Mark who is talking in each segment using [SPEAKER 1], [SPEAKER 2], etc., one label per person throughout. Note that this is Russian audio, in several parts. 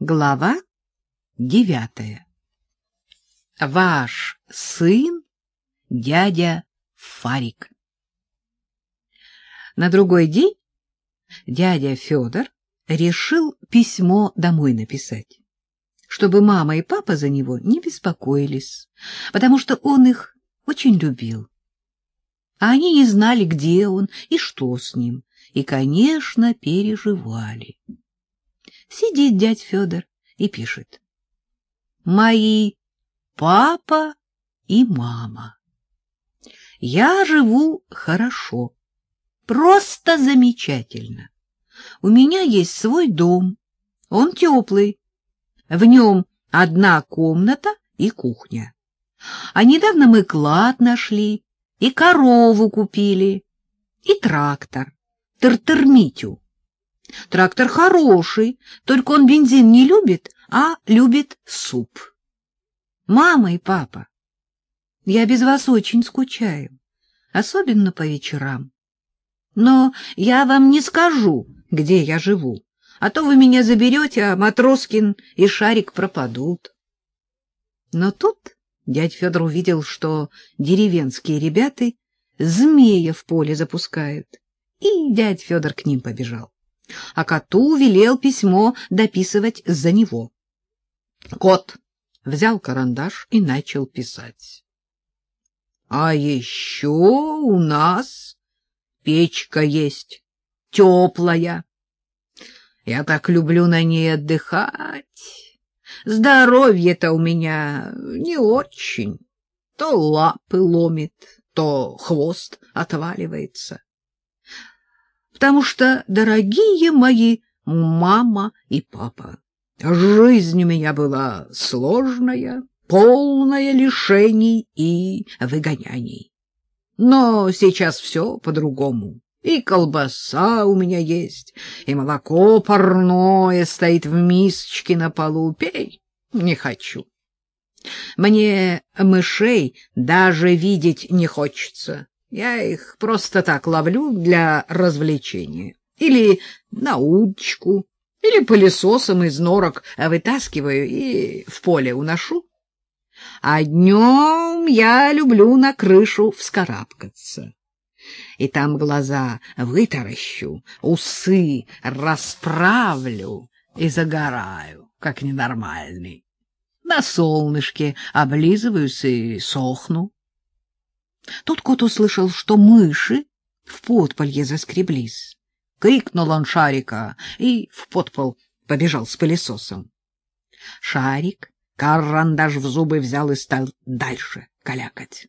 [SPEAKER 1] Глава девятая. Ваш сын, дядя Фарик. На другой день дядя Федор решил письмо домой написать, чтобы мама и папа за него не беспокоились, потому что он их очень любил. А они не знали, где он и что с ним, и, конечно, переживали. Сидит дядь Федор и пишет. Мои папа и мама. Я живу хорошо, просто замечательно. У меня есть свой дом, он теплый. В нем одна комната и кухня. А недавно мы клад нашли, и корову купили, и трактор, тартармитю. Трактор хороший, только он бензин не любит, а любит суп. Мама и папа, я без вас очень скучаю, особенно по вечерам. Но я вам не скажу, где я живу, а то вы меня заберете, а Матроскин и Шарик пропадут. Но тут дядь Федор увидел, что деревенские ребята змея в поле запускают, и дядь Федор к ним побежал а коту велел письмо дописывать за него. Кот взял карандаш и начал писать. — А еще у нас печка есть, теплая. Я так люблю на ней отдыхать. Здоровье-то у меня не очень. То лапы ломит, то хвост отваливается потому что, дорогие мои мама и папа, жизнь у меня была сложная, полная лишений и выгоняний. Но сейчас все по-другому. И колбаса у меня есть, и молоко парное стоит в мисочке на полу. Пей, не хочу. Мне мышей даже видеть не хочется. Я их просто так ловлю для развлечения. Или на удочку, или пылесосом из норок вытаскиваю и в поле уношу. А днем я люблю на крышу вскарабкаться. И там глаза вытаращу, усы расправлю и загораю, как ненормальный. На солнышке облизываюсь и сохну. Тут кот услышал, что мыши в подполье заскреблись. Крикнул он Шарика и в подпол побежал с пылесосом. Шарик карандаш в зубы взял и стал дальше калякать.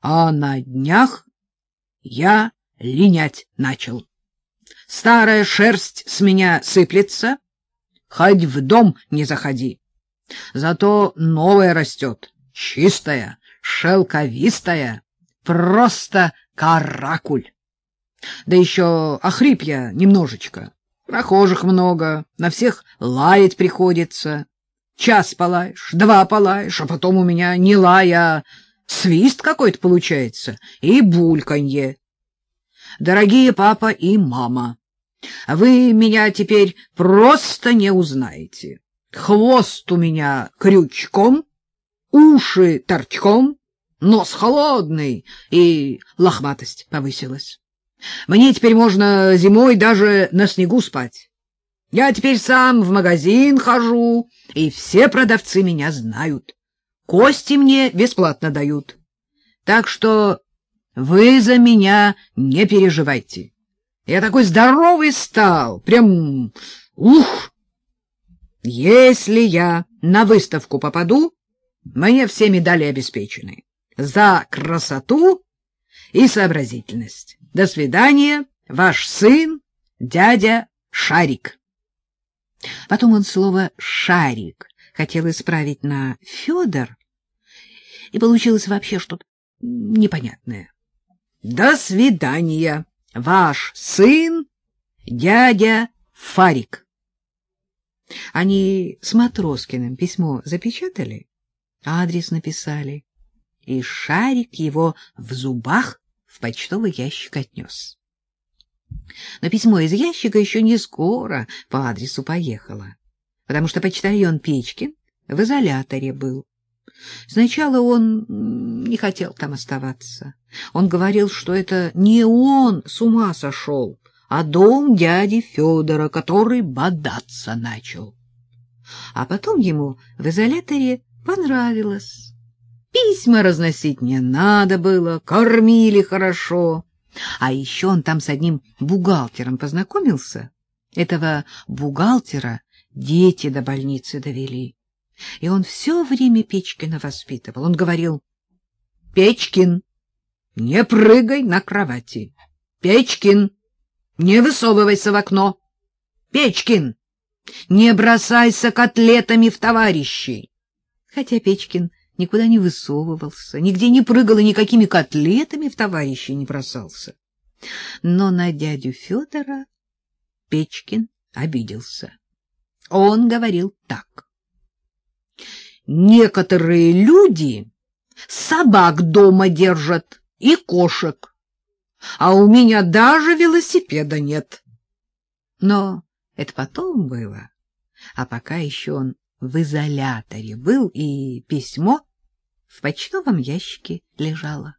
[SPEAKER 1] А на днях я линять начал. Старая шерсть с меня сыплется, хоть в дом не заходи. Зато новая растет, чистая, шелковистая, просто каракуль. Да еще охрип я немножечко. Прохожих много, на всех лаять приходится. Час полаешь, два полаешь, а потом у меня не лай, а свист какой-то получается и бульканье. Дорогие папа и мама, вы меня теперь просто не узнаете. Хвост у меня крючком, уши торчком, нос холодный, и лохматость повысилась. Мне теперь можно зимой даже на снегу спать. Я теперь сам в магазин хожу, и все продавцы меня знают. Кости мне бесплатно дают. Так что вы за меня не переживайте. Я такой здоровый стал, прям ух! Если я на выставку попаду, мне все медали обеспечены. За красоту и сообразительность. До свидания, ваш сын, дядя Шарик. Потом он слово «шарик» хотел исправить на «Федор», и получилось вообще что-то непонятное. До свидания, ваш сын, дядя Фарик. Они с Матроскиным письмо запечатали? адрес написали, и шарик его в зубах в почтовый ящик отнес. Но письмо из ящика еще не скоро по адресу поехало. потому что почтальон Печкин в изоляторе был. Сначала он не хотел там оставаться. Он говорил, что это не он с ума сошел, а дом дяди Федора, который бодаться начал. А потом ему в изоляторе понравилось. Письма разносить не надо было, кормили хорошо. А еще он там с одним бухгалтером познакомился. Этого бухгалтера дети до больницы довели. И он все время Печкина воспитывал. Он говорил, «Печкин, не прыгай на кровати! Печкин, не высовывайся в окно! Печкин, не бросайся котлетами в товарищей!» Хотя Печкин никуда не высовывался, нигде не прыгал и никакими котлетами в товарищей не бросался. Но на дядю Федора Печкин обиделся. Он говорил так. Некоторые люди собак дома держат и кошек, а у меня даже велосипеда нет. Но это потом было, а пока еще он в изоляторе был, и письмо в почтовом ящике лежало.